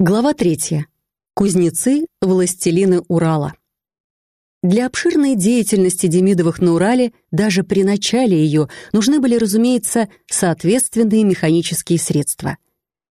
Глава третья. Кузнецы – властелины Урала. Для обширной деятельности Демидовых на Урале даже при начале ее нужны были, разумеется, соответственные механические средства.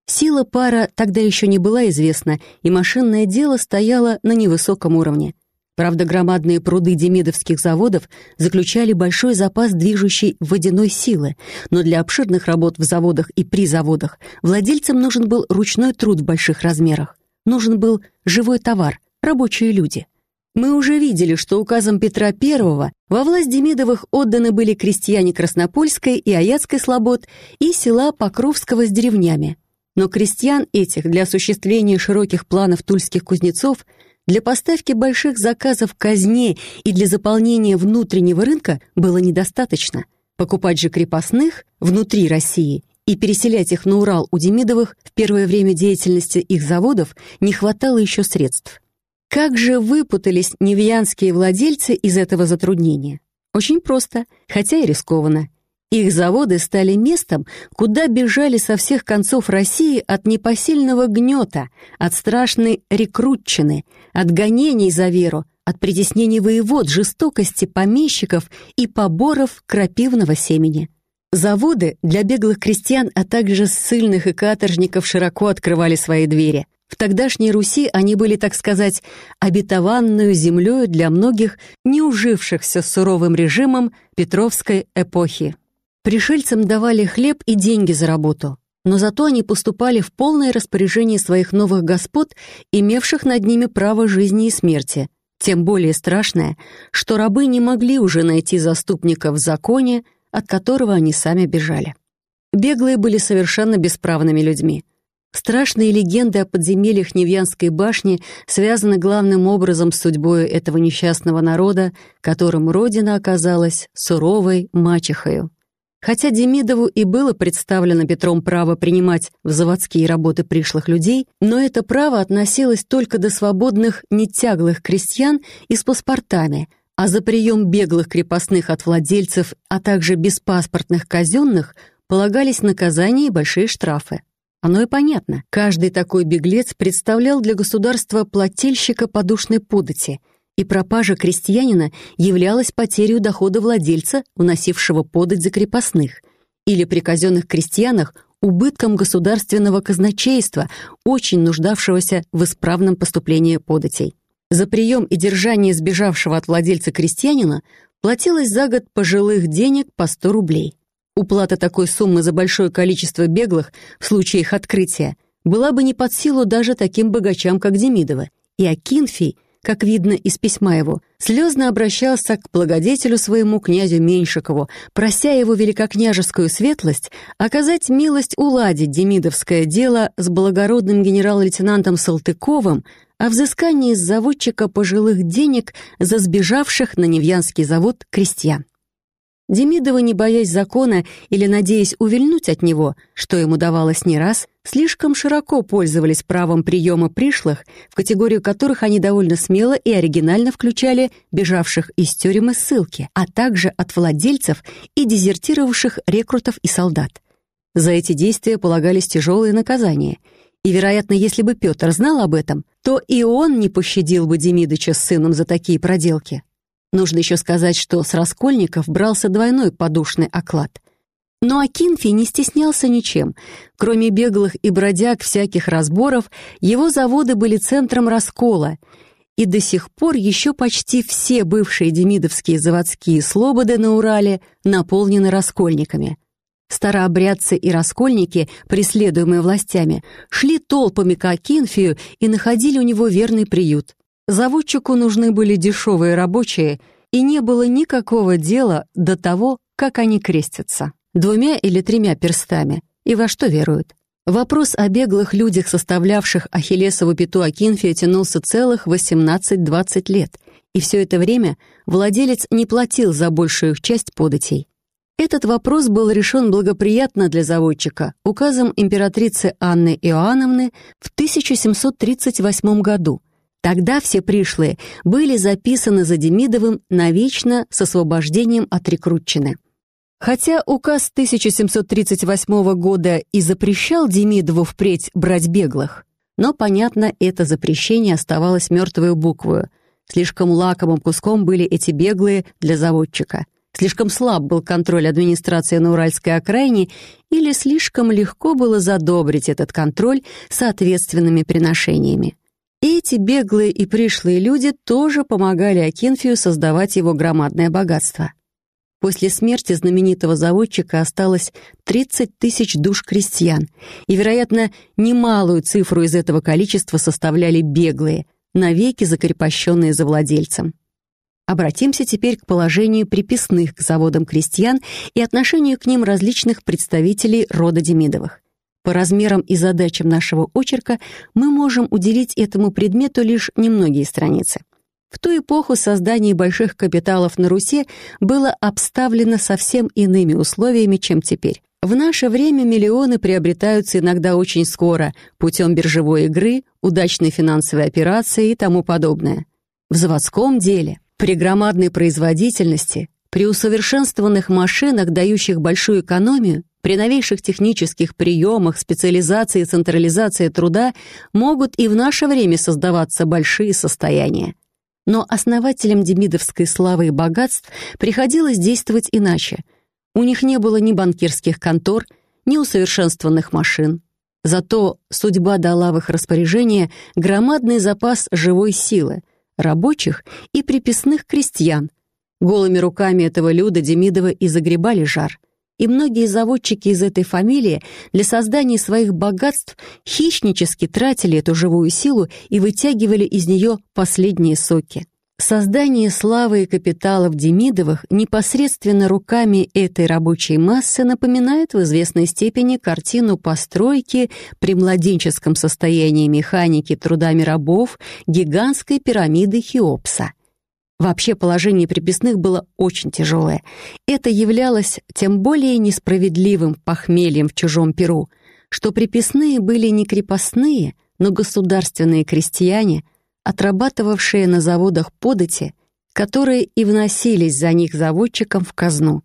Сила пара тогда еще не была известна, и машинное дело стояло на невысоком уровне. Правда, громадные пруды демидовских заводов заключали большой запас движущей водяной силы, но для обширных работ в заводах и при заводах владельцам нужен был ручной труд в больших размерах. Нужен был живой товар, рабочие люди. Мы уже видели, что указом Петра I во власть Демидовых отданы были крестьяне Краснопольской и Аяцкой слобод и села Покровского с деревнями. Но крестьян этих для осуществления широких планов тульских кузнецов – для поставки больших заказов казне и для заполнения внутреннего рынка было недостаточно. Покупать же крепостных внутри России и переселять их на Урал у Демидовых в первое время деятельности их заводов не хватало еще средств. Как же выпутались невьянские владельцы из этого затруднения? Очень просто, хотя и рискованно. Их заводы стали местом, куда бежали со всех концов России от непосильного гнета, от страшной рекрутчины, от гонений за веру, от притеснений воевод, жестокости помещиков и поборов крапивного семени. Заводы для беглых крестьян, а также ссыльных и каторжников широко открывали свои двери. В тогдашней Руси они были, так сказать, обетованную землею для многих не ужившихся с суровым режимом Петровской эпохи. Пришельцам давали хлеб и деньги за работу, но зато они поступали в полное распоряжение своих новых господ, имевших над ними право жизни и смерти. Тем более страшное, что рабы не могли уже найти заступника в законе, от которого они сами бежали. Беглые были совершенно бесправными людьми. Страшные легенды о подземельях Невьянской башни связаны главным образом с судьбой этого несчастного народа, которым родина оказалась суровой мачехою. Хотя Демидову и было представлено Петром право принимать в заводские работы пришлых людей, но это право относилось только до свободных, нетяглых крестьян и с паспортами, а за прием беглых крепостных от владельцев, а также беспаспортных казенных полагались наказания и большие штрафы. Оно и понятно, каждый такой беглец представлял для государства плательщика подушной подати – и пропажа крестьянина являлась потерей дохода владельца, уносившего подать за крепостных, или при казенных крестьянах убытком государственного казначейства, очень нуждавшегося в исправном поступлении податей. За прием и держание сбежавшего от владельца крестьянина платилось за год пожилых денег по 100 рублей. Уплата такой суммы за большое количество беглых в случае их открытия была бы не под силу даже таким богачам, как Демидова, и Акинфий – как видно из письма его, слезно обращался к благодетелю своему князю Меньшикову, прося его великокняжескую светлость оказать милость уладить демидовское дело с благородным генерал-лейтенантом Салтыковым о взыскании с заводчика пожилых денег за сбежавших на Невьянский завод крестьян. Демидова, не боясь закона или надеясь увильнуть от него, что ему давалось не раз, слишком широко пользовались правом приема пришлых, в категорию которых они довольно смело и оригинально включали бежавших из тюрем и ссылки, а также от владельцев и дезертировавших рекрутов и солдат. За эти действия полагались тяжелые наказания, и, вероятно, если бы Петр знал об этом, то и он не пощадил бы Демидыча с сыном за такие проделки. Нужно еще сказать, что с Раскольников брался двойной подушный оклад. Но Акинфий не стеснялся ничем. Кроме беглых и бродяг всяких разборов, его заводы были центром раскола, и до сих пор еще почти все бывшие демидовские заводские слободы на Урале наполнены раскольниками. Старообрядцы и раскольники, преследуемые властями, шли толпами к Акинфию и находили у него верный приют. Заводчику нужны были дешевые рабочие, и не было никакого дела до того, как они крестятся. Двумя или тремя перстами. И во что веруют. Вопрос о беглых людях, составлявших Ахиллесову пяту Акинфия, тянулся целых 18-20 лет, и все это время владелец не платил за большую их часть податей. Этот вопрос был решен благоприятно для заводчика указом императрицы Анны Иоанновны в 1738 году, Тогда все пришлые были записаны за Демидовым навечно с освобождением от рекрутчины. Хотя указ 1738 года и запрещал Демидову впредь брать беглых, Но, понятно, это запрещение оставалось мертвой буквою. Слишком лакомым куском были эти беглые для заводчика. Слишком слаб был контроль администрации на Уральской окраине или слишком легко было задобрить этот контроль соответственными приношениями. Эти беглые и пришлые люди тоже помогали Акинфию создавать его громадное богатство. После смерти знаменитого заводчика осталось 30 тысяч душ крестьян, и, вероятно, немалую цифру из этого количества составляли беглые, навеки закрепощенные за владельцем. Обратимся теперь к положению приписных к заводам крестьян и отношению к ним различных представителей рода Демидовых. По размерам и задачам нашего очерка мы можем уделить этому предмету лишь немногие страницы. В ту эпоху создание больших капиталов на Руси было обставлено совсем иными условиями, чем теперь. В наше время миллионы приобретаются иногда очень скоро, путем биржевой игры, удачной финансовой операции и тому подобное. В заводском деле, при громадной производительности, при усовершенствованных машинах, дающих большую экономию, при новейших технических приемах, специализации и централизации труда могут и в наше время создаваться большие состояния. Но основателям демидовской славы и богатств приходилось действовать иначе. У них не было ни банкирских контор, ни усовершенствованных машин. Зато судьба дала в их распоряжение громадный запас живой силы, рабочих и приписных крестьян. Голыми руками этого люда Демидова и загребали жар. И многие заводчики из этой фамилии для создания своих богатств хищнически тратили эту живую силу и вытягивали из нее последние соки. Создание славы и капиталов Демидовых непосредственно руками этой рабочей массы напоминает в известной степени картину постройки при младенческом состоянии механики трудами рабов гигантской пирамиды Хеопса. Вообще положение приписных было очень тяжелое. Это являлось тем более несправедливым похмельем в чужом перу, что приписные были не крепостные, но государственные крестьяне, отрабатывавшие на заводах подати, которые и вносились за них заводчикам в казну.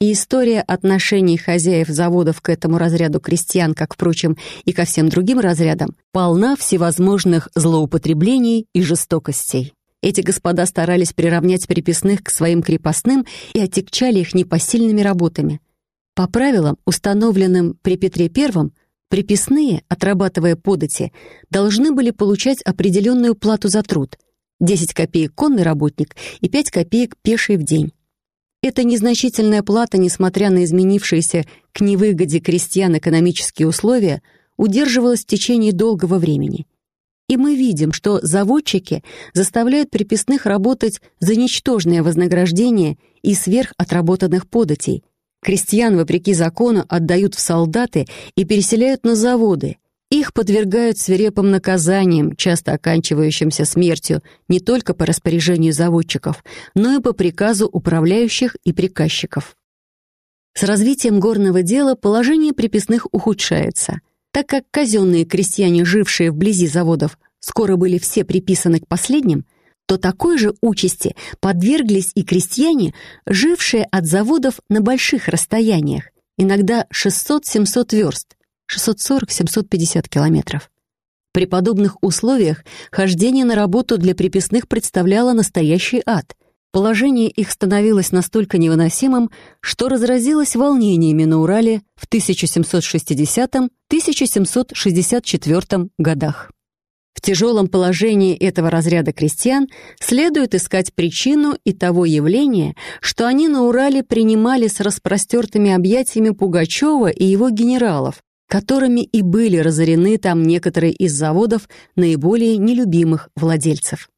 И история отношений хозяев заводов к этому разряду крестьян, как, впрочем, и ко всем другим разрядам, полна всевозможных злоупотреблений и жестокостей. Эти господа старались приравнять приписных к своим крепостным и отягчали их непосильными работами. По правилам, установленным при Петре I, приписные, отрабатывая подати, должны были получать определенную плату за труд — 10 копеек конный работник и 5 копеек пеший в день. Эта незначительная плата, несмотря на изменившиеся к невыгоде крестьян экономические условия, удерживалась в течение долгого времени — и мы видим, что заводчики заставляют приписных работать за ничтожное вознаграждение и сверх отработанных податей. Крестьян, вопреки закону, отдают в солдаты и переселяют на заводы. Их подвергают свирепым наказаниям, часто оканчивающимся смертью, не только по распоряжению заводчиков, но и по приказу управляющих и приказчиков. С развитием горного дела положение приписных ухудшается – так как казенные крестьяне, жившие вблизи заводов, скоро были все приписаны к последним, то такой же участи подверглись и крестьяне, жившие от заводов на больших расстояниях, иногда 600-700 верст, 640-750 километров. При подобных условиях хождение на работу для приписных представляло настоящий ад. Положение их становилось настолько невыносимым, что разразилось волнениями на Урале в 1760-1764 годах. В тяжелом положении этого разряда крестьян следует искать причину и того явления, что они на Урале принимали с распростертыми объятиями Пугачева и его генералов, которыми и были разорены там некоторые из заводов наиболее нелюбимых владельцев.